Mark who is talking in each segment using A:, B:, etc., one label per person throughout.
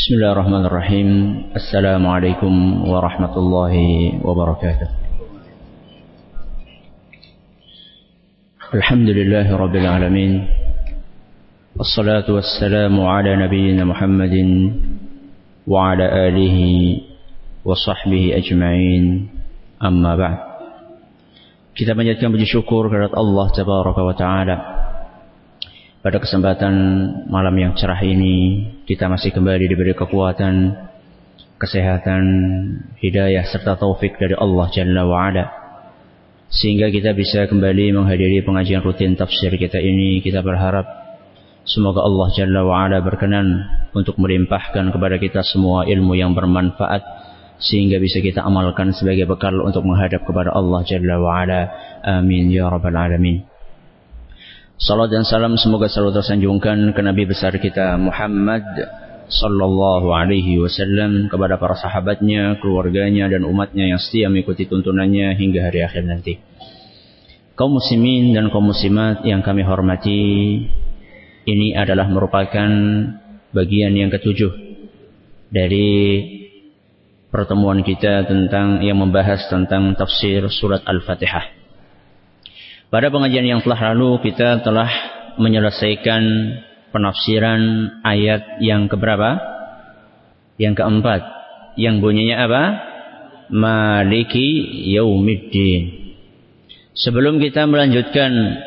A: بسم الله الرحمن الرحيم السلام عليكم ورحمة الله وبركاته الحمد لله رب العالمين والصلاة والسلام على نبينا محمد وعلى آله وصحبه أجمعين أما بعد kita panjatkan puji syukur kepada Allah Tabaraka wa Ta'ala. Pada kesempatan malam yang cerah ini kita masih kembali diberi kekuatan, kesehatan, hidayah serta taufik dari Allah Jalla wa Ala. Sehingga kita bisa kembali menghadiri pengajian rutin tafsir kita ini. Kita berharap semoga Allah Jalla wa Ala berkenan untuk melimpahkan kepada kita semua ilmu yang bermanfaat sehingga bisa kita amalkan sebagai bekal untuk menghadap kepada Allah Jalla wa Ala. Amin ya rabbal alamin. Salat dan salam semoga selalu tersanjungkan ke Nabi besar kita Muhammad sallallahu alaihi wasallam kepada para sahabatnya, keluarganya dan umatnya yang setia mengikuti tuntunannya hingga hari akhir nanti. Kaum muslimin dan kaum muslimat yang kami hormati, ini adalah merupakan bagian yang ketujuh dari pertemuan kita tentang yang membahas tentang tafsir surat Al-Fatihah. Pada pengajian yang telah lalu kita telah menyelesaikan penafsiran ayat yang keberapa? Yang keempat. Yang bunyinya apa? Maliki yaumiddin. Sebelum kita melanjutkan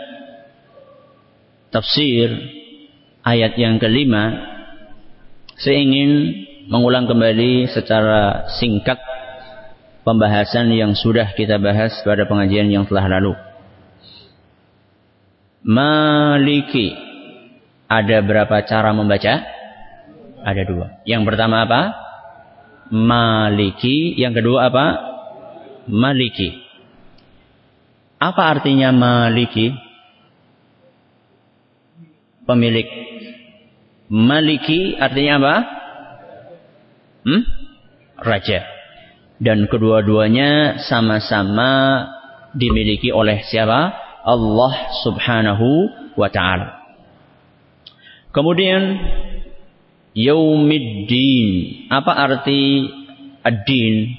A: tafsir ayat yang kelima, saya ingin mengulang kembali secara singkat pembahasan yang sudah kita bahas pada pengajian yang telah lalu. Maliki. Ada berapa cara membaca? Ada dua. Yang pertama apa? Maliki. Yang kedua apa? Maliki. Apa artinya maliki? Pemilik. Maliki artinya apa? Hmm? Raja. Dan kedua-duanya sama-sama dimiliki oleh siapa? Allah Subhanahu wa taala. Kemudian yaumiddin. Apa arti ad-din?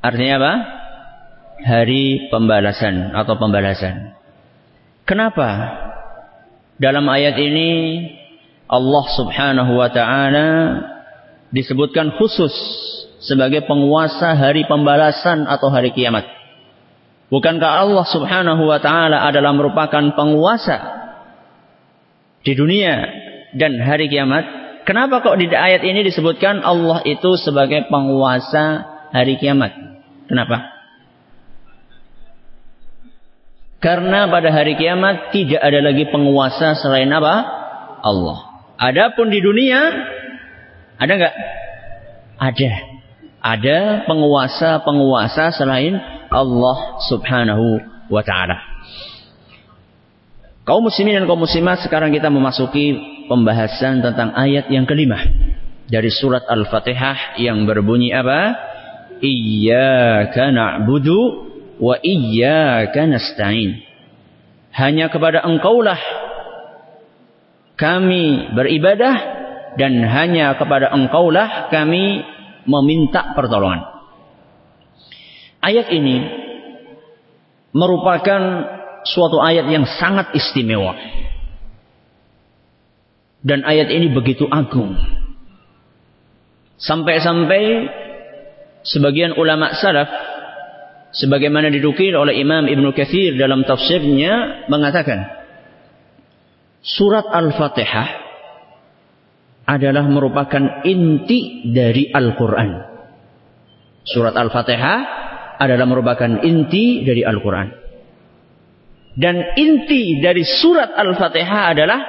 A: Artinya apa? Hari pembalasan atau pembalasan. Kenapa? Dalam ayat ini Allah Subhanahu wa taala disebutkan khusus sebagai penguasa hari pembalasan atau hari kiamat. Bukankah Allah subhanahu wa ta'ala adalah merupakan penguasa di dunia dan hari kiamat? Kenapa kok di ayat ini disebutkan Allah itu sebagai penguasa hari kiamat? Kenapa? Karena pada hari kiamat tidak ada lagi penguasa selain apa? Allah. Adapun di dunia ada nggak? Ada. Ada penguasa-penguasa selain Allah Subhanahu wa taala. Kaum muslimin dan kaum muslimat sekarang kita memasuki pembahasan tentang ayat yang kelima dari surat Al-Fatihah yang berbunyi apa? Iyyaka na'budu wa iyyaka nasta'in. Hanya kepada Engkaulah kami beribadah dan hanya kepada Engkaulah kami meminta pertolongan. Ayat ini merupakan suatu ayat yang sangat istimewa. Dan ayat ini begitu agung. Sampai-sampai sebagian ulama salaf sebagaimana didukir oleh Imam Ibnu Katsir dalam tafsirnya mengatakan surat Al-Fatihah adalah merupakan inti dari Al-Qur'an. Surat Al-Fatihah adalah merupakan inti dari Al-Quran. Dan inti dari surat Al-Fatihah adalah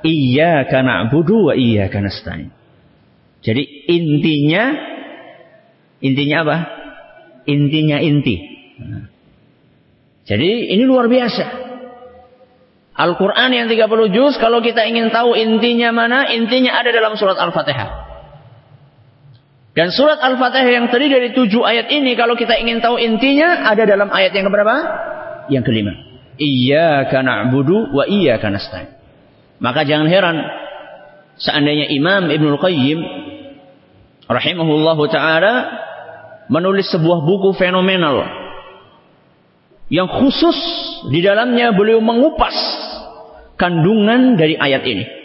A: Iyyaka na'budu wa iyyaka nasta'in. Jadi intinya intinya apa? Intinya inti. Jadi ini luar biasa. Al-Quran yang 30 juz, kalau kita ingin tahu intinya mana, intinya ada dalam surat Al-Fatihah. Dan surat Al-Fatihah yang terdiri dari tujuh ayat ini, kalau kita ingin tahu intinya, ada dalam ayat yang keberapa? Yang kelima. Iyyaka na'budu wa iyyaka nasta'in. Maka jangan heran, seandainya Imam Ibnul Qayyim rahimahullahu taala menulis sebuah buku fenomenal yang khusus di dalamnya beliau mengupas kandungan dari ayat ini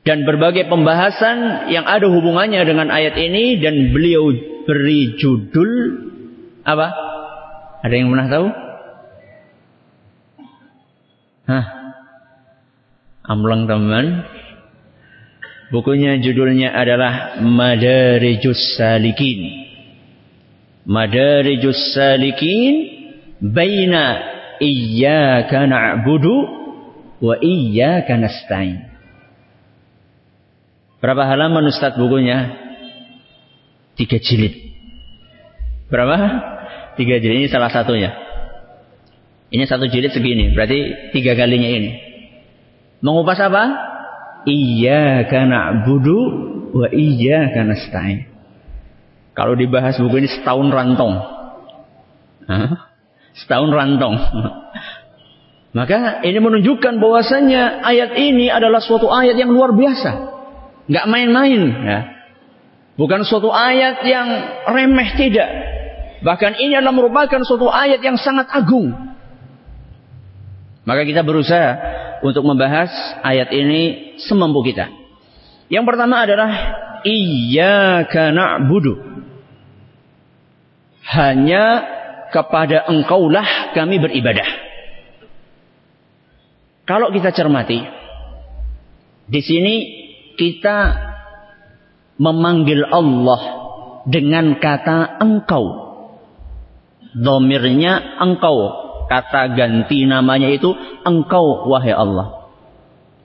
A: dan berbagai pembahasan yang ada hubungannya dengan ayat ini dan beliau beri judul apa? Ada yang pernah tahu? Hah? Amlang teman. Bukunya judulnya adalah Madarijus Salikin. Madarijus Salikin baina iyyaka na'budu wa iyyaka nasta'in. Berapa halaman Ustaz bukunya? Tiga jilid. Berapa? Tiga jilid. Ini salah satunya. Ini satu jilid segini. Berarti tiga kalinya ini. Mengupas apa? Iyyaka na'budu wa iyyaka nasta'in. Kalau dibahas buku ini setahun rantong. Hah? Setahun rantong. Maka ini menunjukkan bahwasanya ayat ini adalah suatu ayat yang luar biasa. Nggak main-main. Ya. Bukan suatu ayat yang remeh tidak. Bahkan ini adalah merupakan suatu ayat yang sangat agung. Maka kita berusaha untuk membahas ayat ini semampu kita. Yang pertama adalah Iyyaka na'budu hanya kepada engkaulah kami beribadah. Kalau kita cermati, di sini kita memanggil Allah dengan kata engkau. Domirnya engkau. Kata ganti namanya itu engkau wahai Allah.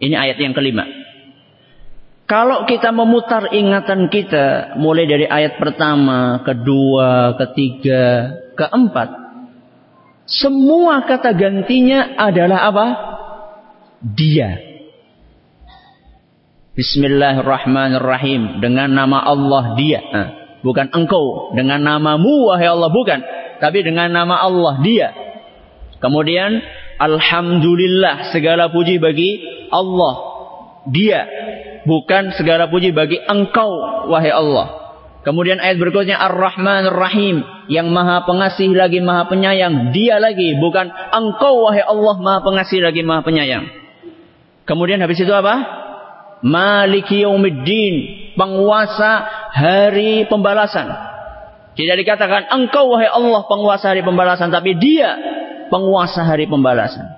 A: Ini ayat yang kelima. Kalau kita memutar ingatan kita mulai dari ayat pertama, kedua, ketiga, keempat, semua kata gantinya adalah apa? Dia. Bismillahirrahmanirrahim. Dengan nama Allah dia. Bukan engkau. Dengan namamu wahai Allah. Bukan. Tapi dengan nama Allah dia. Kemudian Alhamdulillah. Segala puji bagi Allah. Dia bukan segala puji bagi engkau wahai Allah. Kemudian ayat berikutnya Ar-Rahman Ar-Rahim yang maha pengasih lagi maha penyayang. Dia lagi bukan engkau wahai Allah maha pengasih lagi maha penyayang. Kemudian habis itu apa? Maliki Yaumiddin, penguasa hari pembalasan. Tidak dikatakan engkau wahai Allah penguasa hari pembalasan, tapi dia penguasa hari pembalasan.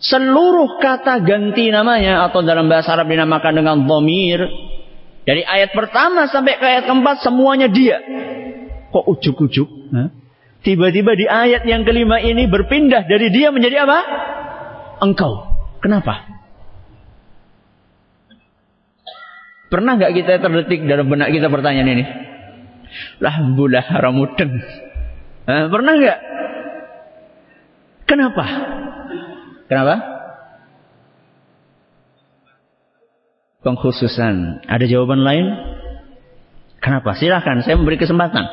A: Seluruh kata ganti namanya atau dalam bahasa Arab dinamakan dengan dhamir. Dari ayat pertama sampai ke ayat keempat semuanya dia. Kok ujuk-ujuk? Tiba-tiba di ayat yang kelima ini berpindah dari dia menjadi apa? Engkau. Kenapa? Pernah nggak kita terdetik dalam benak kita pertanyaan ini? Lah bulah haramudeng. Pernah nggak? Kenapa? Kenapa? Pengkhususan. Ada jawaban lain? Kenapa? Silahkan, saya memberi kesempatan.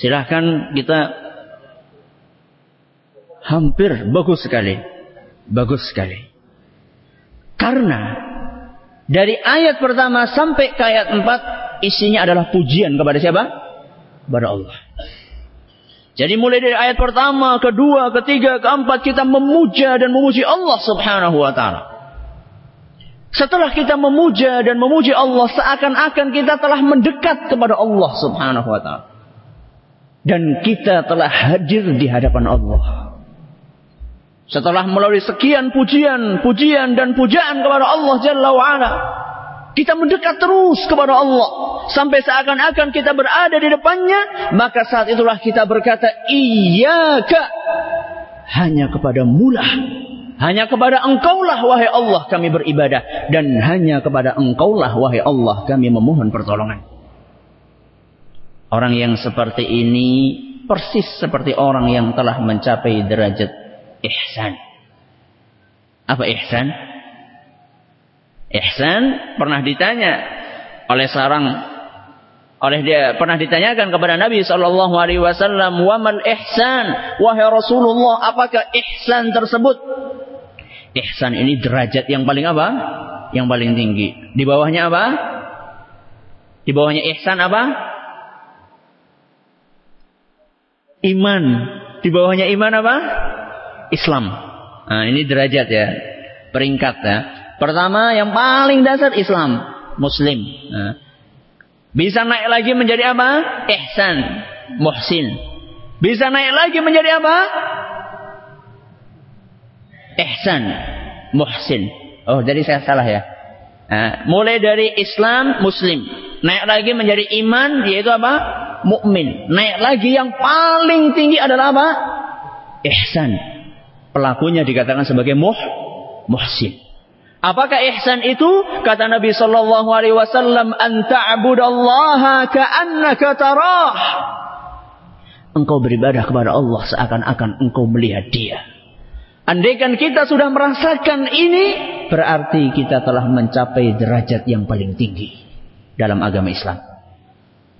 A: Silahkan kita hampir bagus sekali. Bagus sekali. Karena dari ayat pertama sampai ke ayat empat isinya adalah pujian kepada siapa? Kepada Allah. Jadi mulai dari ayat pertama, kedua, ketiga, keempat kita memuja dan memuji Allah Subhanahu wa taala. Setelah kita memuja dan memuji Allah seakan-akan kita telah mendekat kepada Allah Subhanahu wa taala. Dan kita telah hadir di hadapan Allah. Setelah melalui sekian pujian, pujian dan pujaan kepada Allah Jalla wa ala, kita mendekat terus kepada Allah. Sampai seakan-akan kita berada di depannya. Maka saat itulah kita berkata, Iyaka. Hanya kepada mulah. Hanya kepada engkaulah wahai Allah kami beribadah. Dan hanya kepada engkaulah wahai Allah kami memohon pertolongan. Orang yang seperti ini persis seperti orang yang telah mencapai derajat ihsan. Apa ihsan? Ihsan pernah ditanya oleh seorang oleh dia pernah ditanyakan kepada Nabi Shallallahu Alaihi Wasallam, wamal ihsan, wahai Rasulullah, apakah ihsan tersebut? Ihsan ini derajat yang paling apa? Yang paling tinggi. Di bawahnya apa? Di bawahnya ihsan apa? Iman. Di bawahnya iman apa? Islam. Nah, ini derajat ya. Peringkat ya. Pertama yang paling dasar Islam, Muslim. Nah, bisa naik lagi menjadi apa? Ihsan, muhsin. Bisa naik lagi menjadi apa? Ihsan, muhsin. Oh, jadi saya salah ya. Nah, mulai dari Islam, Muslim. Naik lagi menjadi iman, yaitu apa? Mukmin. Naik lagi yang paling tinggi adalah apa? Ihsan. Pelakunya dikatakan sebagai muh, muhsin. Apakah ihsan itu? Kata Nabi sallallahu alaihi wasallam, "An ta'budallaha ka'annaka tarah." Engkau beribadah kepada Allah seakan-akan engkau melihat Dia. Andaikan kita sudah merasakan ini, berarti kita telah mencapai derajat yang paling tinggi dalam agama Islam.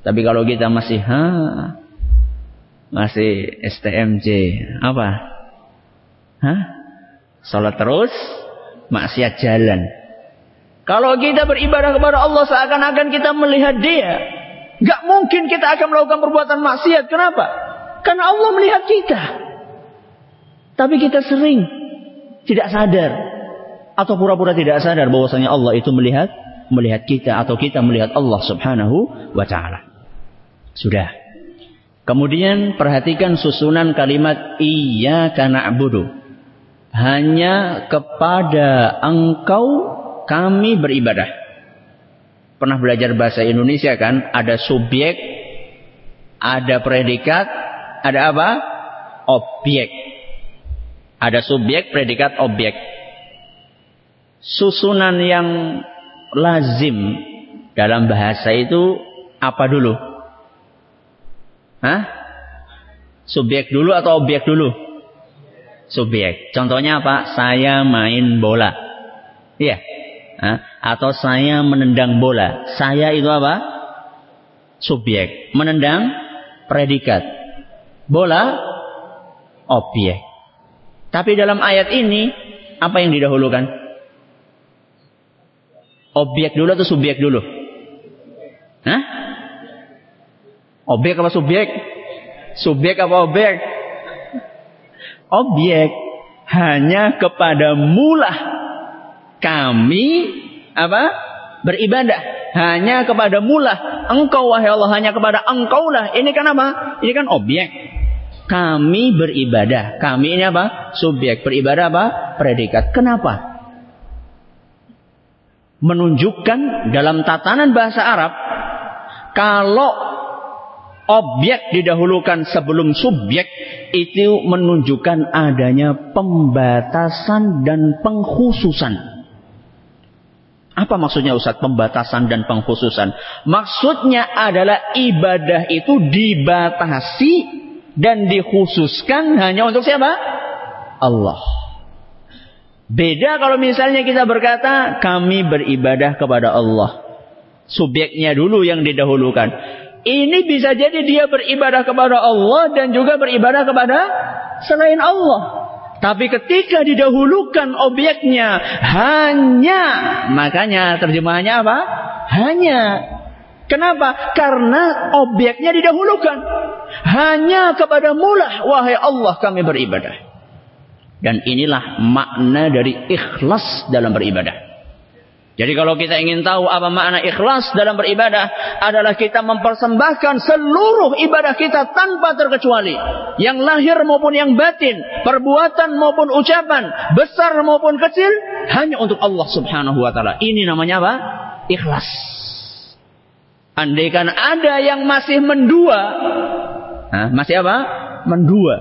A: Tapi kalau kita masih ha masih STMJ apa? Hah? Salat terus, maksiat jalan. Kalau kita beribadah kepada Allah seakan-akan kita melihat dia. Gak mungkin kita akan melakukan perbuatan maksiat. Kenapa? Karena Allah melihat kita. Tapi kita sering tidak sadar. Atau pura-pura tidak sadar bahwasanya Allah itu melihat melihat kita atau kita melihat Allah Subhanahu wa taala. Sudah. Kemudian perhatikan susunan kalimat iyyaka na'budu hanya kepada engkau kami beribadah. Pernah belajar bahasa Indonesia kan? Ada subjek, ada predikat, ada apa? Objek. Ada subjek, predikat, objek. Susunan yang lazim dalam bahasa itu apa dulu? Hah? Subjek dulu atau objek dulu? Subjek. Contohnya apa? Saya main bola. Iya. Atau saya menendang bola. Saya itu apa? Subjek. Menendang predikat. Bola objek. Tapi dalam ayat ini apa yang didahulukan? Objek dulu atau subjek dulu? Hah? Objek apa subjek? Subjek apa objek? Objek hanya kepada mulah. Kami apa? Beribadah. Hanya kepada mulah. Engkau wahai Allah hanya kepada engkau lah. Ini kan apa? Ini kan objek. Kami beribadah. Kami ini apa? Subjek. Beribadah apa? Predikat. Kenapa? Menunjukkan dalam tatanan bahasa Arab kalau objek didahulukan sebelum subjek itu menunjukkan adanya pembatasan dan pengkhususan. Apa maksudnya Ustaz pembatasan dan pengkhususan? Maksudnya adalah ibadah itu dibatasi dan dikhususkan hanya untuk siapa? Allah. Beda kalau misalnya kita berkata kami beribadah kepada Allah. Subjeknya dulu yang didahulukan. Ini bisa jadi dia beribadah kepada Allah dan juga beribadah kepada selain Allah. Tapi ketika didahulukan objeknya hanya, makanya terjemahannya apa? Hanya. Kenapa? Karena objeknya didahulukan. Hanya kepada mulah, wahai Allah kami beribadah. Dan inilah makna dari ikhlas dalam beribadah. Jadi kalau kita ingin tahu apa makna ikhlas dalam beribadah adalah kita mempersembahkan seluruh ibadah kita tanpa terkecuali. Yang lahir maupun yang batin, perbuatan maupun ucapan, besar maupun kecil hanya untuk Allah Subhanahu wa taala. Ini namanya apa? Ikhlas. Andaikan ada yang masih mendua, nah, masih apa? Mendua.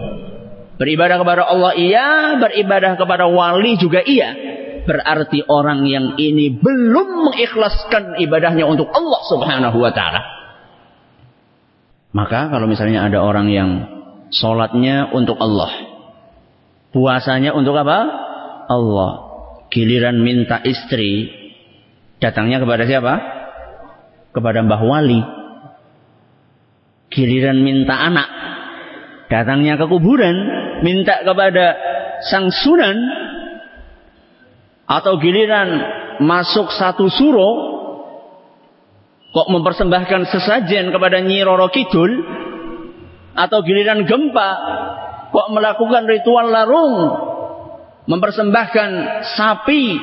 A: Beribadah kepada Allah iya, beribadah kepada wali juga iya berarti orang yang ini belum mengikhlaskan ibadahnya untuk Allah Subhanahu wa taala. Maka kalau misalnya ada orang yang sholatnya untuk Allah, puasanya untuk apa? Allah. Giliran minta istri, datangnya kepada siapa? Kepada Mbah Wali. Giliran minta anak, datangnya ke kuburan, minta kepada sang sunan, Atau giliran masuk satu suro kok mempersembahkan sesajen kepada Nyi Roro Kidul? Atau giliran gempa kok melakukan ritual larung? Mempersembahkan sapi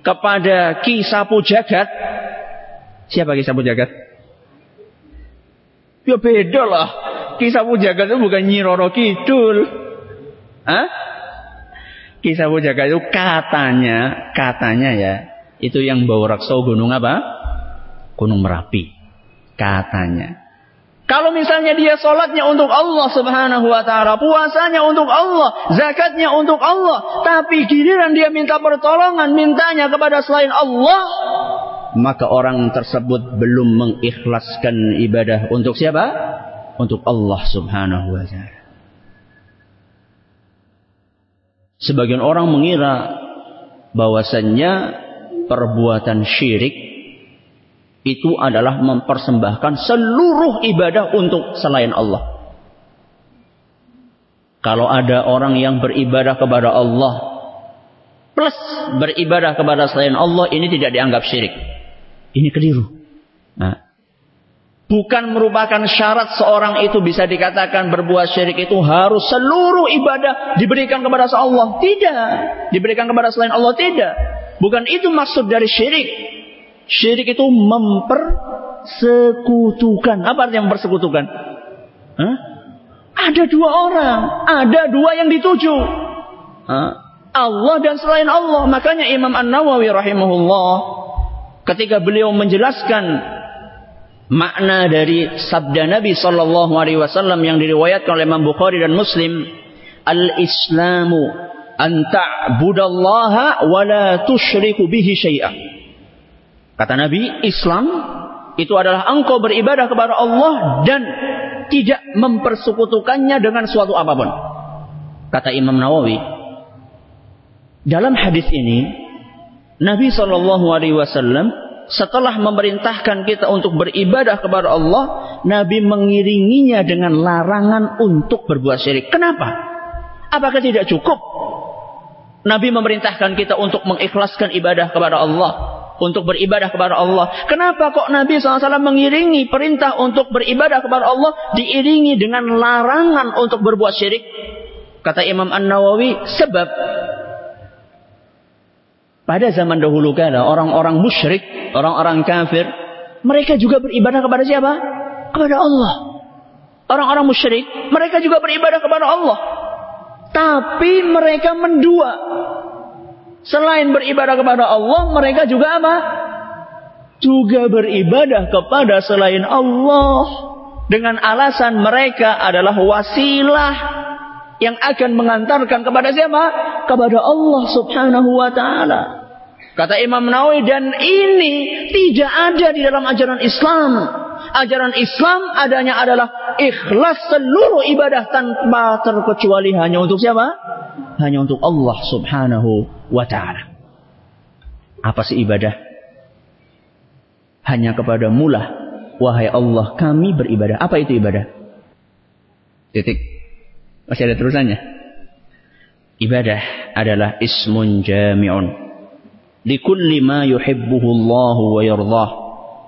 A: kepada Ki Sapu Jagat? Siapa Ki Sapu Jagat? Ya beda lah. Ki Sapu Jagat itu bukan Nyi Roro Kidul. Hah? Ki Sapu Jagat itu katanya katanya ya itu yang bawa raksa gunung apa gunung Merapi katanya kalau misalnya dia sholatnya untuk Allah subhanahu wa ta'ala. Puasanya untuk Allah. Zakatnya untuk Allah. Tapi giliran dia minta pertolongan. Mintanya kepada selain Allah. Maka orang tersebut belum mengikhlaskan ibadah untuk siapa? Untuk Allah subhanahu wa ta'ala. Sebagian orang mengira bahwasannya perbuatan syirik itu adalah mempersembahkan seluruh ibadah untuk selain Allah. Kalau ada orang yang beribadah kepada Allah plus beribadah kepada selain Allah ini tidak dianggap syirik. Ini keliru. Nah, bukan merupakan syarat seorang itu bisa dikatakan berbuat syirik itu harus seluruh ibadah diberikan kepada Allah. Tidak. Diberikan kepada selain Allah tidak. Bukan itu maksud dari syirik. Syirik itu mempersekutukan. Apa artinya mempersekutukan? Hah? Ada dua orang, ada dua yang dituju. Hah? Allah dan selain Allah. Makanya Imam An-Nawawi rahimahullah ketika beliau menjelaskan makna dari sabda Nabi sallallahu alaihi wasallam yang diriwayatkan oleh Imam Bukhari dan Muslim, "Al-Islamu an ta'budallaha wa la tusyriku bihi syai'an." Kata Nabi, Islam itu adalah engkau beribadah kepada Allah dan tidak mempersekutukannya dengan suatu apa pun. Kata Imam Nawawi, dalam hadis ini Nabi Shallallahu Alaihi Wasallam setelah memerintahkan kita untuk beribadah kepada Allah, Nabi mengiringinya dengan larangan untuk berbuat syirik. Kenapa? Apakah tidak cukup? Nabi memerintahkan kita untuk mengikhlaskan ibadah kepada Allah, untuk beribadah kepada Allah. Kenapa kok Nabi SAW mengiringi perintah untuk beribadah kepada Allah diiringi dengan larangan untuk berbuat syirik? Kata Imam An-Nawawi, sebab pada zaman dahulu kala orang-orang musyrik, orang-orang kafir, mereka juga beribadah kepada siapa? Kepada Allah. Orang-orang musyrik, mereka juga beribadah kepada Allah. Tapi mereka mendua Selain beribadah kepada Allah, mereka juga apa? Juga beribadah kepada selain Allah. Dengan alasan mereka adalah wasilah yang akan mengantarkan kepada siapa? Kepada Allah subhanahu wa ta'ala. Kata Imam Nawawi dan ini tidak ada di dalam ajaran Islam. Ajaran Islam adanya adalah ikhlas seluruh ibadah tanpa terkecuali hanya untuk siapa? Hanya untuk Allah subhanahu wa ta'ala. Apa sih ibadah? Hanya kepada mulah. Wahai Allah, kami beribadah. Apa itu ibadah? Titik. Masih ada terusannya. Ibadah adalah ismun jami'un. Yuhibbuhu Allah wa yardah.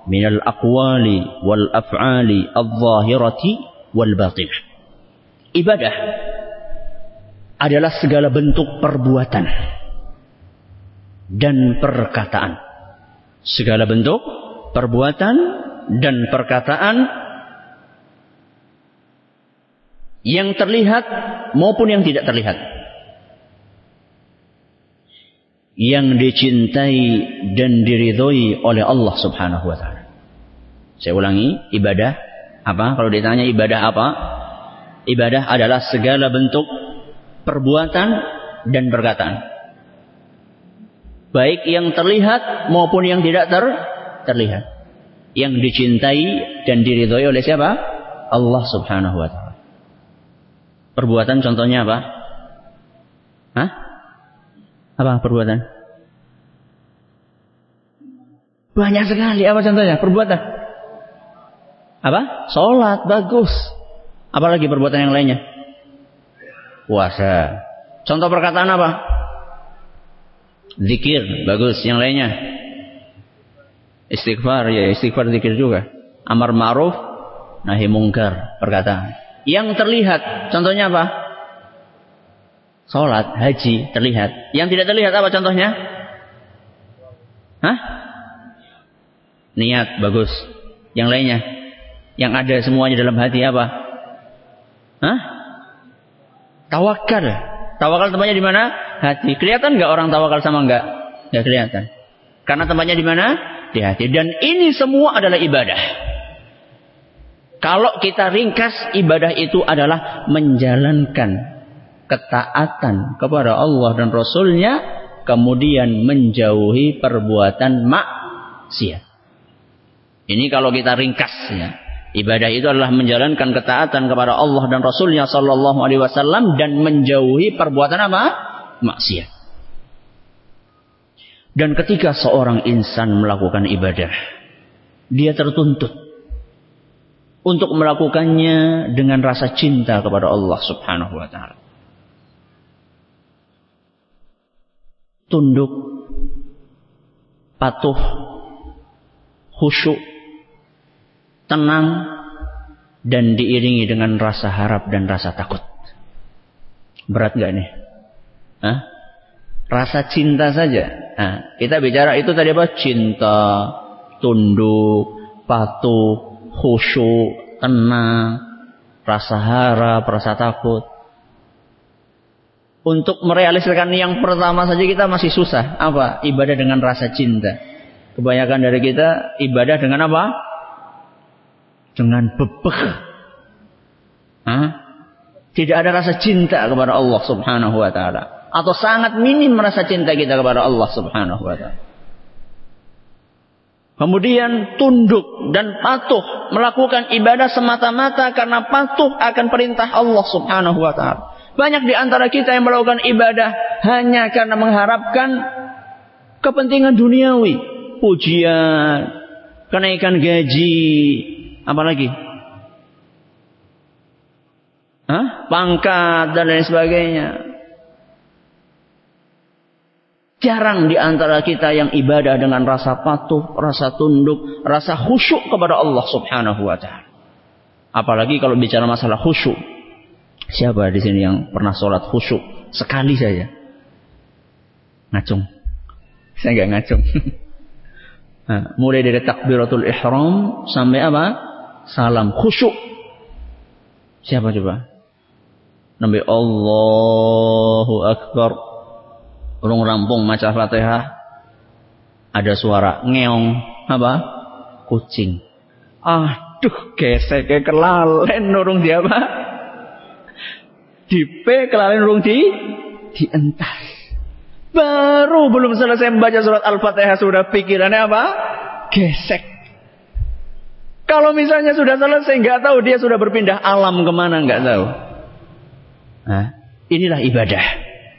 A: Minal aqwali wal af'ali al-zahirati wal batinah. Ibadah adalah segala bentuk perbuatan dan perkataan. Segala bentuk perbuatan dan perkataan yang terlihat maupun yang tidak terlihat. Yang dicintai dan diridhoi oleh Allah Subhanahu wa taala. Saya ulangi, ibadah apa? Kalau ditanya ibadah apa? Ibadah adalah segala bentuk perbuatan dan perkataan baik yang terlihat maupun yang tidak ter terlihat. Yang dicintai dan diridhoi oleh siapa? Allah Subhanahu wa taala. Perbuatan contohnya apa? Hah? Apa perbuatan? Banyak sekali. Apa contohnya? Perbuatan. Apa? Salat bagus. Apalagi perbuatan yang lainnya? Puasa. Contoh perkataan apa? Zikir, bagus. Yang lainnya? Istighfar, ya istighfar zikir juga. Amar ma'ruf, nahi mungkar, perkataan. Yang terlihat, contohnya apa? Salat, haji, terlihat. Yang tidak terlihat apa contohnya? Hah? Niat, bagus. Yang lainnya? Yang ada semuanya dalam hati apa? Hah? Tawakal. Tawakal tempatnya di mana? Hati. Kelihatan nggak orang tawakal sama nggak? Nggak kelihatan. Karena tempatnya di mana? Di hati. Dan ini semua adalah ibadah. Kalau kita ringkas, ibadah itu adalah menjalankan ketaatan kepada Allah dan Rasulnya, kemudian menjauhi perbuatan maksiat. Ini kalau kita ringkas ya. Ibadah itu adalah menjalankan ketaatan kepada Allah dan Rasulnya Sallallahu Alaihi Wasallam dan menjauhi perbuatan apa? Maksiat. Dan ketika seorang insan melakukan ibadah, dia tertuntut untuk melakukannya dengan rasa cinta kepada Allah Subhanahu wa taala. Tunduk, patuh, khusyuk tenang dan diiringi dengan rasa harap dan rasa takut. Berat nggak nih? Hah? Rasa cinta saja. Nah, kita bicara itu tadi apa? Cinta, tunduk, patuh, khusyuk, tenang, rasa harap, rasa takut. Untuk merealisasikan yang pertama saja kita masih susah. Apa? Ibadah dengan rasa cinta. Kebanyakan dari kita ibadah dengan apa? dengan bebek. Hah? Tidak ada rasa cinta kepada Allah Subhanahu wa taala atau sangat minim rasa cinta kita kepada Allah Subhanahu wa taala. Kemudian tunduk dan patuh melakukan ibadah semata-mata karena patuh akan perintah Allah Subhanahu wa taala. Banyak di antara kita yang melakukan ibadah hanya karena mengharapkan kepentingan duniawi, pujian, kenaikan gaji, Apalagi? Hah? Pangkat dan lain sebagainya. Jarang di antara kita yang ibadah dengan rasa patuh, rasa tunduk, rasa khusyuk kepada Allah Subhanahu wa taala. Apalagi kalau bicara masalah khusyuk. Siapa di sini yang pernah sholat khusyuk sekali saja? Ngacung. Saya nggak ngacung. Nah, mulai dari takbiratul ihram sampai apa? salam khusyuk. Siapa coba? Nabi Allahu Akbar. Urung rampung maca Fatihah. Ada suara ngeong apa? Kucing. Aduh, gesek ke kelalen nurung dia apa? Dipe kelalen nurung di dientas. Baru belum selesai membaca surat Al-Fatihah sudah pikirannya apa? Gesek kalau misalnya sudah selesai, nggak tahu dia sudah berpindah alam ke mana, nggak tahu. Nah, inilah ibadah.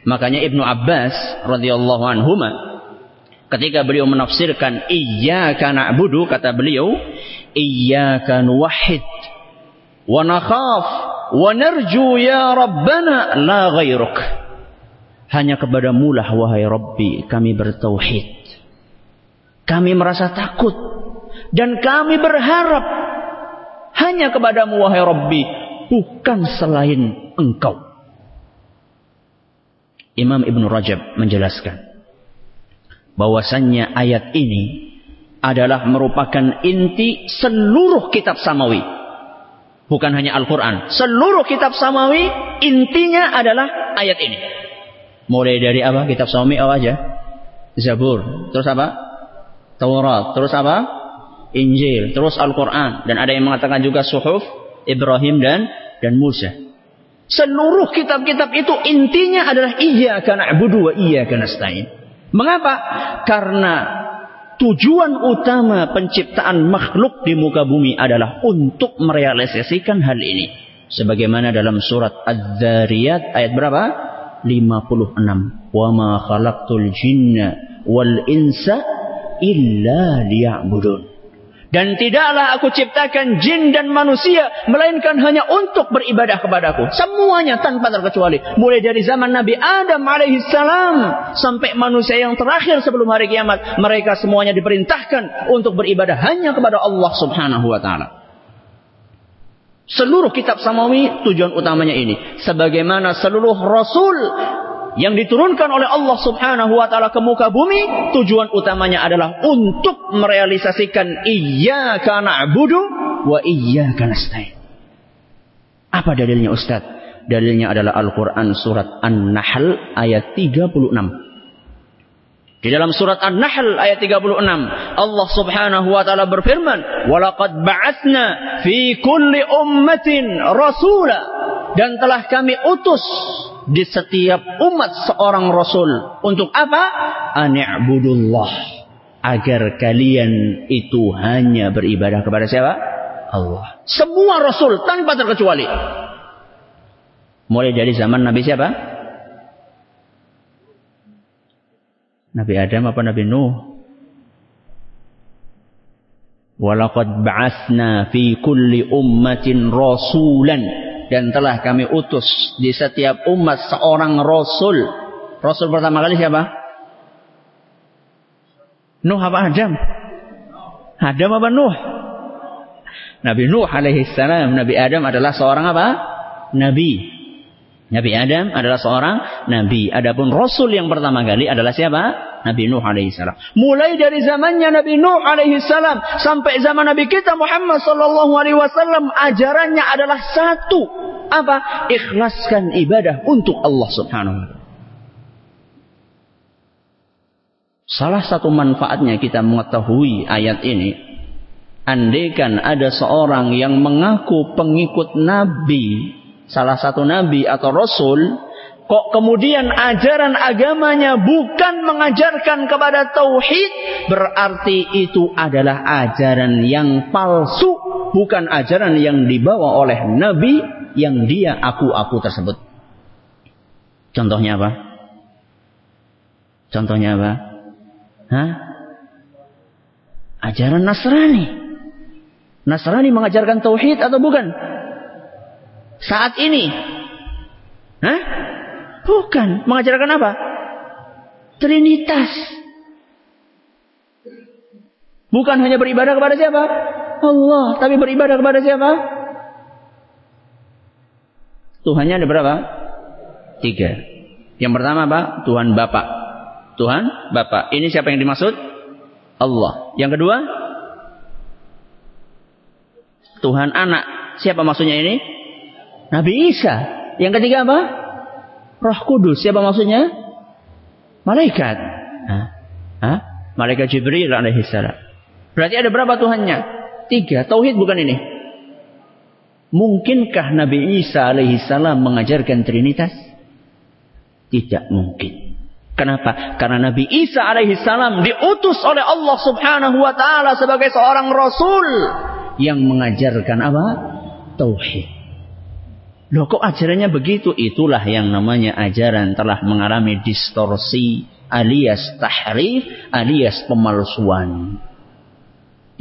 A: Makanya Ibnu Abbas radhiyallahu anhu ketika beliau menafsirkan iyyaka na'budu kata beliau iyyaka nuwahhid wa nakhaf wa narju ya rabbana la ghairuk. Hanya kepadamu lah wahai Rabbi kami bertauhid. Kami merasa takut dan kami berharap hanya kepadamu wahai Rabbi. Bukan selain engkau. Imam Ibn Rajab menjelaskan. bahwasannya ayat ini adalah merupakan inti seluruh kitab samawi. Bukan hanya Al-Quran. Seluruh kitab samawi intinya adalah ayat ini. Mulai dari apa? Kitab samawi apa aja? Zabur. Terus apa? Taurat. Terus apa? Injil, terus Al-Quran. Dan ada yang mengatakan juga suhuf Ibrahim dan dan Musa. Seluruh kitab-kitab itu intinya adalah iya karena wa karena nasta'in. Mengapa? Karena tujuan utama penciptaan makhluk di muka bumi adalah untuk merealisasikan hal ini. Sebagaimana dalam surat Az-Zariyat ayat berapa? 56. Wa ma khalaqtul jinna wal insa illa liya'budun. Dan tidaklah aku ciptakan jin dan manusia. Melainkan hanya untuk beribadah kepadaku. Semuanya tanpa terkecuali. Mulai dari zaman Nabi Adam alaihissalam. Sampai manusia yang terakhir sebelum hari kiamat. Mereka semuanya diperintahkan untuk beribadah hanya kepada Allah subhanahu wa ta'ala. Seluruh kitab samawi tujuan utamanya ini. Sebagaimana seluruh rasul yang diturunkan oleh Allah Subhanahu wa taala ke muka bumi tujuan utamanya adalah untuk merealisasikan iyyaka na'budu wa iyyaka nasta'in. Apa dalilnya Ustaz? Dalilnya adalah Al-Qur'an surat An-Nahl ayat 36. Di dalam surat An-Nahl ayat 36, Allah Subhanahu wa taala berfirman, "Walaqad ba'atsna fi kulli ummatin rasula." Dan telah kami utus di setiap umat seorang rasul. Untuk apa? Ani'budullah. Agar kalian itu hanya beribadah kepada siapa? Allah. Semua rasul tanpa terkecuali. Mulai dari zaman Nabi siapa? Nabi Adam apa Nabi Nuh? Walaqad ba'athna fi kulli ummatin rasulan dan telah kami utus di setiap umat seorang rasul. Rasul pertama kali siapa? Nuh apa Adam? Adam apa Nuh? Nabi Nuh alaihi salam, Nabi Adam adalah seorang apa? Nabi. Nabi Adam adalah seorang nabi. Adapun rasul yang pertama kali adalah siapa? Nabi Nuh alaihi salam. Mulai dari zamannya Nabi Nuh alaihi salam sampai zaman Nabi kita Muhammad sallallahu alaihi wasallam ajarannya adalah satu. Apa? Ikhlaskan ibadah untuk Allah Subhanahu wa taala. Salah satu manfaatnya kita mengetahui ayat ini, andaikan ada seorang yang mengaku pengikut Nabi salah satu nabi atau rasul kok kemudian ajaran agamanya bukan mengajarkan kepada tauhid berarti itu adalah ajaran yang palsu bukan ajaran yang dibawa oleh nabi yang dia aku-aku tersebut contohnya apa contohnya apa Hah? ajaran Nasrani Nasrani mengajarkan tauhid atau bukan saat ini. Hah? Bukan. Mengajarkan apa? Trinitas. Bukan hanya beribadah kepada siapa? Allah. Tapi beribadah kepada siapa? Tuhannya ada berapa? Tiga. Yang pertama apa? Tuhan Bapak. Tuhan Bapak. Ini siapa yang dimaksud? Allah. Yang kedua? Tuhan Anak. Siapa maksudnya ini? Nabi Isa. Yang ketiga apa? Roh Kudus. Siapa maksudnya? Malaikat. Hah? Hah? Malaikat Jibril alaihissalam. Berarti ada berapa Tuhannya? Tiga. Tauhid bukan ini. Mungkinkah Nabi Isa alaihissalam mengajarkan Trinitas? Tidak mungkin. Kenapa? Karena Nabi Isa alaihissalam diutus oleh Allah subhanahu wa ta'ala sebagai seorang Rasul. Yang mengajarkan apa? Tauhid. Loh kok ajarannya begitu? Itulah yang namanya ajaran telah mengalami distorsi alias tahrif alias pemalsuan.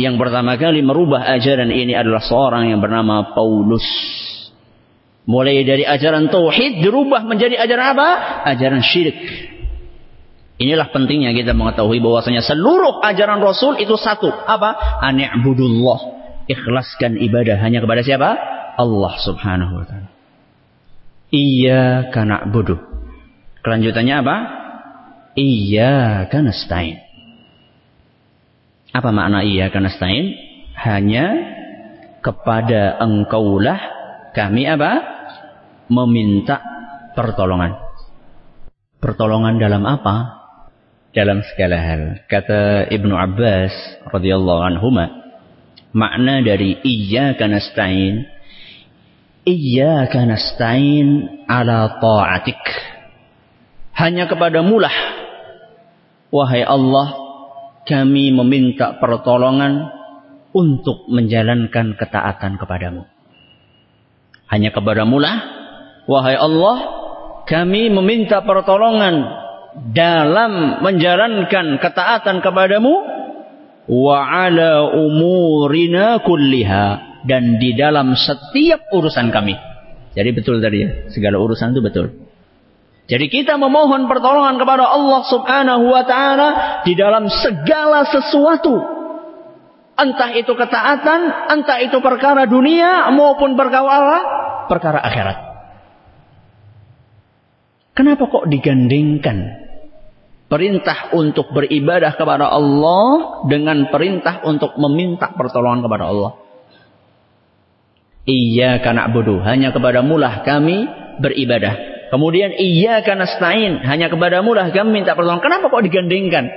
A: Yang pertama kali merubah ajaran ini adalah seorang yang bernama Paulus. Mulai dari ajaran tauhid dirubah menjadi ajaran apa? Ajaran syirik. Inilah pentingnya kita mengetahui bahwasanya seluruh ajaran Rasul itu satu. Apa? Ani'budullah. Ikhlaskan ibadah hanya kepada siapa? Allah subhanahu wa ta'ala. Iya karena bodoh. Kelanjutannya apa? Iya karena stain. Apa makna iya karena stain? Hanya kepada engkaulah kami apa? Meminta pertolongan. Pertolongan dalam apa? Dalam segala hal. Kata Ibnu Abbas radhiyallahu anhu makna dari iya karena stain Iyyaka nasta'in ala ta'atik. Hanya kepada mulah. Wahai Allah, kami meminta pertolongan untuk menjalankan ketaatan kepadamu. Hanya kepada mulah. Wahai Allah, kami meminta pertolongan dalam menjalankan ketaatan kepadamu wa ala umurina kulliha dan di dalam setiap urusan kami. Jadi betul tadi ya, segala urusan itu betul. Jadi kita memohon pertolongan kepada Allah Subhanahu wa taala di dalam segala sesuatu. Entah itu ketaatan, entah itu perkara dunia maupun perkara perkara akhirat. Kenapa kok digandingkan perintah untuk beribadah kepada Allah dengan perintah untuk meminta pertolongan kepada Allah? Iya karena bodoh hanya kepada mulah kami beribadah. Kemudian iya karena stain hanya kepada mulah kami minta pertolongan. Kenapa kok digandengkan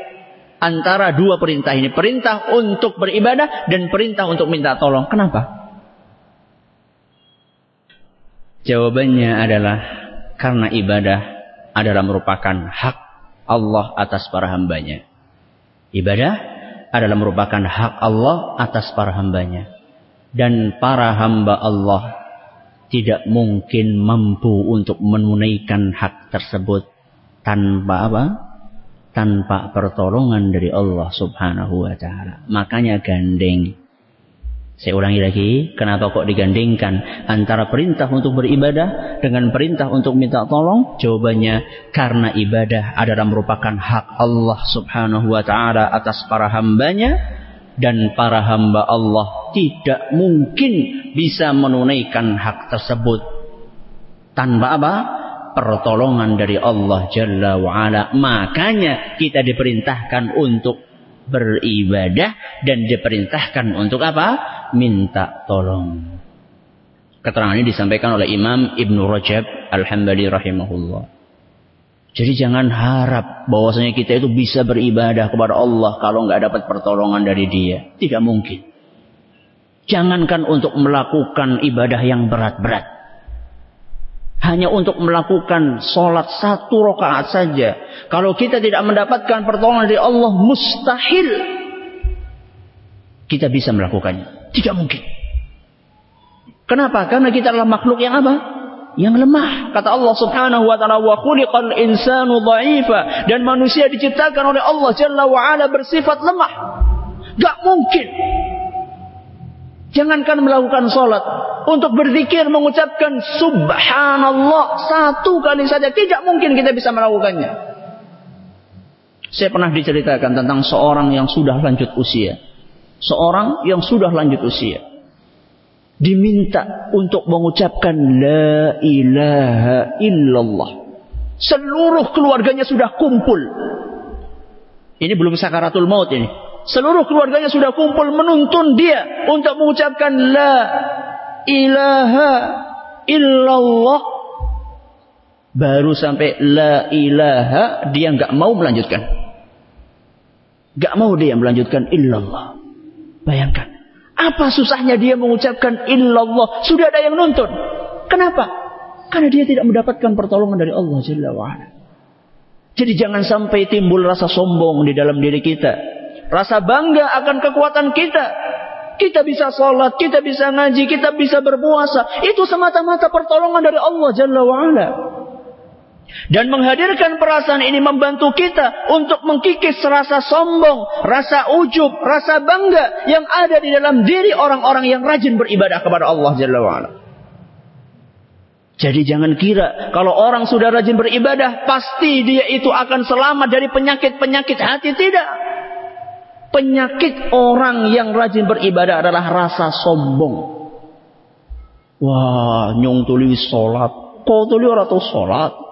A: antara dua perintah ini? Perintah untuk beribadah dan perintah untuk minta tolong. Kenapa? Jawabannya adalah karena ibadah adalah merupakan hak Allah atas para hambanya. Ibadah adalah merupakan hak Allah atas para hambanya dan para hamba Allah tidak mungkin mampu untuk menunaikan hak tersebut tanpa apa? Tanpa pertolongan dari Allah Subhanahu wa taala. Makanya gandeng. Saya ulangi lagi, kenapa kok digandengkan antara perintah untuk beribadah dengan perintah untuk minta tolong? Jawabannya karena ibadah adalah merupakan hak Allah Subhanahu wa taala atas para hambanya dan para hamba Allah tidak mungkin bisa menunaikan hak tersebut tanpa apa? pertolongan dari Allah Jalla wa'ala. Makanya kita diperintahkan untuk beribadah dan diperintahkan untuk apa? Minta tolong. Keterangan ini disampaikan oleh Imam Ibn Rajab Al-Hambali rahimahullah. Jadi jangan harap bahwasanya kita itu bisa beribadah kepada Allah kalau nggak dapat pertolongan dari Dia. Tidak mungkin. Jangankan untuk melakukan ibadah yang berat-berat. Hanya untuk melakukan sholat satu rakaat saja. Kalau kita tidak mendapatkan pertolongan dari Allah, mustahil kita bisa melakukannya. Tidak mungkin. Kenapa? Karena kita adalah makhluk yang apa? Yang lemah. Kata Allah Subhanahu wa taala, "Wa insanu dha'ifa." Dan manusia diciptakan oleh Allah Jalla wa ala bersifat lemah. Gak mungkin. Jangankan melakukan sholat. Untuk berzikir mengucapkan subhanallah satu kali saja. Tidak mungkin kita bisa melakukannya. Saya pernah diceritakan tentang seorang yang sudah lanjut usia. Seorang yang sudah lanjut usia diminta untuk mengucapkan la ilaha illallah. Seluruh keluarganya sudah kumpul. Ini belum sakaratul maut ini. Seluruh keluarganya sudah kumpul menuntun dia untuk mengucapkan la ilaha illallah. Baru sampai la ilaha dia nggak mau melanjutkan. Nggak mau dia melanjutkan illallah. Bayangkan. Apa susahnya dia mengucapkan illallah? Sudah ada yang nuntun. Kenapa? Karena dia tidak mendapatkan pertolongan dari Allah Jalla wa'ala. Jadi jangan sampai timbul rasa sombong di dalam diri kita. Rasa bangga akan kekuatan kita. Kita bisa sholat, kita bisa ngaji, kita bisa berpuasa. Itu semata-mata pertolongan dari Allah Jalla wa'ala. Dan menghadirkan perasaan ini membantu kita untuk mengkikis rasa sombong, rasa ujub, rasa bangga yang ada di dalam diri orang-orang yang rajin beribadah kepada Allah Jalla wa'ala. Jadi jangan kira kalau orang sudah rajin beribadah pasti dia itu akan selamat dari penyakit-penyakit hati tidak. Penyakit orang yang rajin beribadah adalah rasa sombong. Wah, nyong tuli salat. Kau tuli orang tuh salat.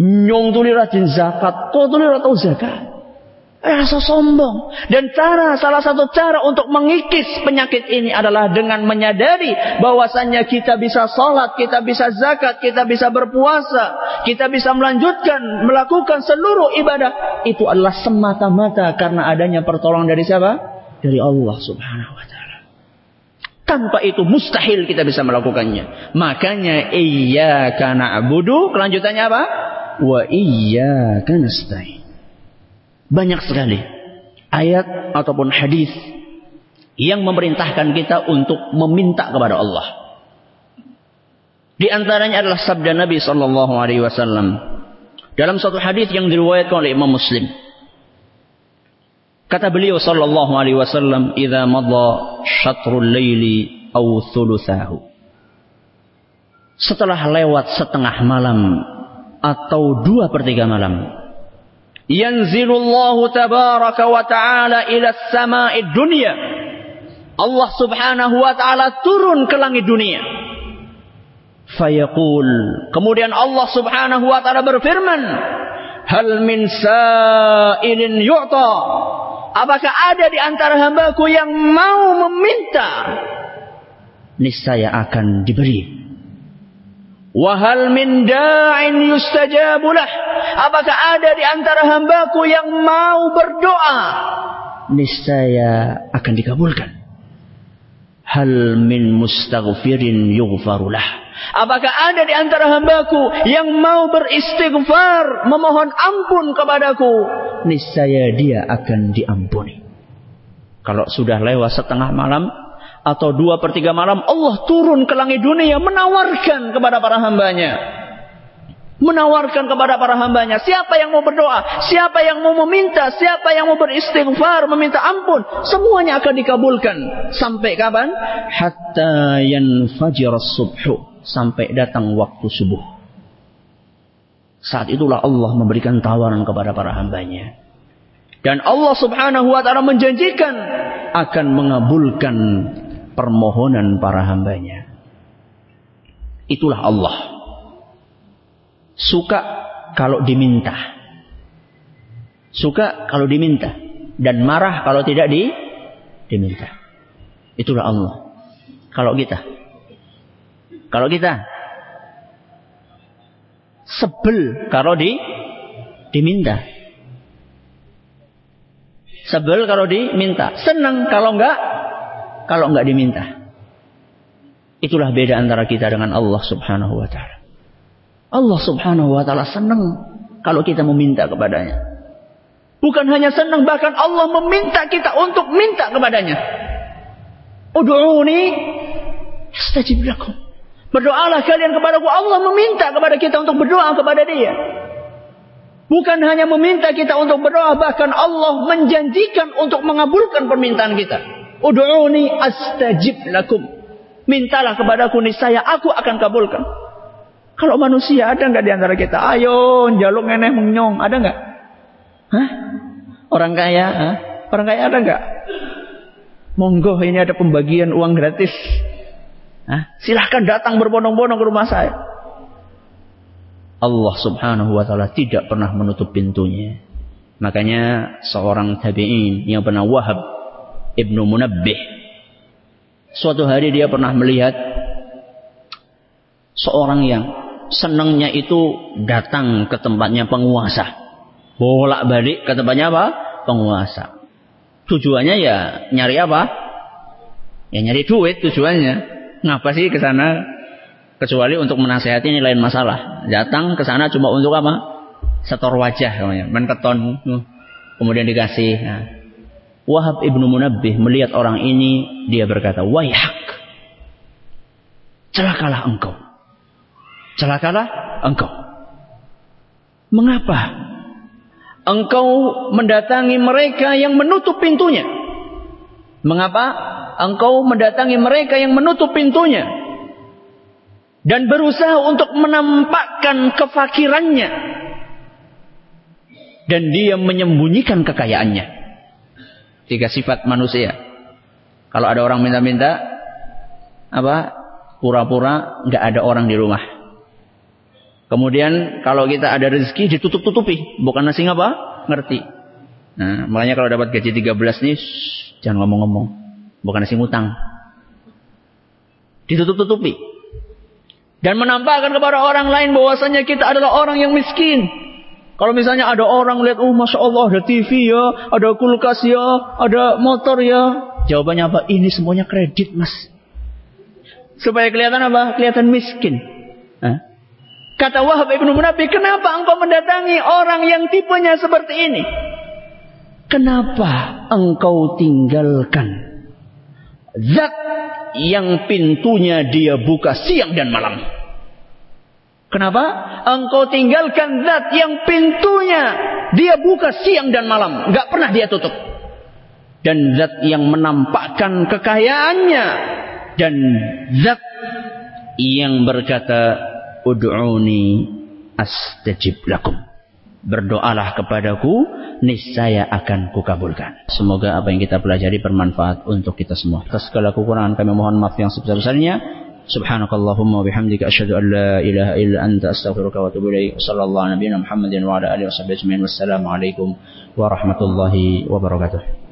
A: Nyong tuli rajin zakat, kok tuli tahu zakat. Rasa sombong. Dan cara, salah satu cara untuk mengikis penyakit ini adalah dengan menyadari bahwasannya kita bisa sholat, kita bisa zakat, kita bisa berpuasa, kita bisa melanjutkan, melakukan seluruh ibadah. Itu adalah semata-mata karena adanya pertolongan dari siapa? Dari Allah subhanahu wa ta'ala. Tanpa itu mustahil kita bisa melakukannya. Makanya iya karena abudu. Kelanjutannya apa? Wa iyyaka nasta'in. Banyak sekali ayat ataupun hadis yang memerintahkan kita untuk meminta kepada Allah. Di antaranya adalah sabda Nabi sallallahu alaihi wasallam dalam satu hadis yang diriwayatkan oleh Imam Muslim. Kata beliau sallallahu alaihi wasallam, "Idza madha syatrul laili aw thuluthahu." Setelah lewat setengah malam atau dua per tiga malam, yanzilullahu tabaraka wa ta'ala ila samai dunya. Allah subhanahu wa ta'ala turun ke langit dunia. Fayaqul. Kemudian Allah subhanahu wa ta'ala berfirman. Hal min sa'ilin yu'ta. Apakah ada di antara hambaku yang mau meminta? Niscaya akan diberi. Wahal min da'in yustajabulah. Apakah ada di antara hambaku yang mau berdoa? Niscaya akan dikabulkan. Hal min mustaghfirin yughfarulah. Apakah ada di antara hambaku yang mau beristighfar, memohon ampun kepadaku? Niscaya dia akan diampuni. Kalau sudah lewat setengah malam atau dua per tiga malam, Allah turun ke langit dunia menawarkan kepada para hambanya. Menawarkan kepada para hambanya. Siapa yang mau berdoa, siapa yang mau meminta, siapa yang mau beristighfar, meminta ampun. Semuanya akan dikabulkan. Sampai kapan? Hatta yanfajir subhu sampai datang waktu subuh. Saat itulah Allah memberikan tawaran kepada para hambanya. Dan Allah subhanahu wa ta'ala menjanjikan akan mengabulkan permohonan para hambanya. Itulah Allah. Suka kalau diminta. Suka kalau diminta. Dan marah kalau tidak di, diminta. Itulah Allah. Kalau kita kalau kita sebel kalau di diminta. Sebel kalau diminta, senang kalau enggak kalau enggak diminta. Itulah beda antara kita dengan Allah Subhanahu wa taala. Allah Subhanahu wa taala senang kalau kita meminta kepadanya. Bukan hanya senang bahkan Allah meminta kita untuk minta kepadanya. Ud'uni astajib lakum. Berdoalah kalian kepadaku. Allah meminta kepada kita untuk berdoa kepada dia. Bukan hanya meminta kita untuk berdoa. Bahkan Allah menjanjikan untuk mengabulkan permintaan kita. Udu'uni astajib lakum. Mintalah kepadaku niscaya aku akan kabulkan. Kalau manusia ada nggak di antara kita? Ayo, jaluk nenek menyong. Ada nggak? Hah? Orang kaya? Hah? Orang kaya ada nggak? Monggo ini ada pembagian uang gratis. Hah? Silahkan datang berbondong-bondong ke rumah saya. Allah subhanahu wa ta'ala tidak pernah menutup pintunya. Makanya seorang tabi'in yang pernah Wahab Ibnu Munabbih. Suatu hari dia pernah melihat seorang yang senangnya itu datang ke tempatnya penguasa. Bolak-balik ke tempatnya apa? Penguasa. Tujuannya ya nyari apa? Ya nyari duit tujuannya. Ngapa sih ke sana? Kecuali untuk menasehati ini lain masalah. Datang ke sana cuma untuk apa? Setor wajah namanya, menketon. Kemudian dikasih. Nah. Wahab ibnu Munabbih melihat orang ini, dia berkata, Wayhak. Celakalah engkau. Celakalah engkau. Mengapa? Engkau mendatangi mereka yang menutup pintunya. Mengapa? engkau mendatangi mereka yang menutup pintunya dan berusaha untuk menampakkan kefakirannya dan dia menyembunyikan kekayaannya. Tiga sifat manusia. Kalau ada orang minta-minta apa? Pura-pura nggak ada orang di rumah. Kemudian kalau kita ada rezeki ditutup-tutupi, bukan nasi apa? Ngerti. Nah, makanya kalau dapat gaji 13 nih, shh, jangan ngomong-ngomong bukan nasi mutang. Ditutup-tutupi. Dan menampakkan kepada orang lain bahwasanya kita adalah orang yang miskin. Kalau misalnya ada orang lihat, oh masya Allah ada TV ya, ada kulkas ya, ada motor ya. Jawabannya apa? Ini semuanya kredit mas. Supaya kelihatan apa? Kelihatan miskin. Hah? Kata Wahab ibnu Munabi, kenapa engkau mendatangi orang yang tipenya seperti ini? Kenapa engkau tinggalkan Zat yang pintunya dia buka siang dan malam. Kenapa? Engkau tinggalkan zat yang pintunya dia buka siang dan malam. Gak pernah dia tutup. dan zat yang menampakkan kekayaannya dan zat yang berkata ud'uni astajib lakum berdoalah kepadaku niscaya akan kukabulkan semoga apa yang kita pelajari bermanfaat untuk kita semua atas segala kekurangan kami mohon maaf yang sebesar-besarnya Subhanakallahumma wa bihamdika asyhadu an illa anta astaghfiruka wa atubu ilaik. Alaikum warahmatullahi wabarakatuh.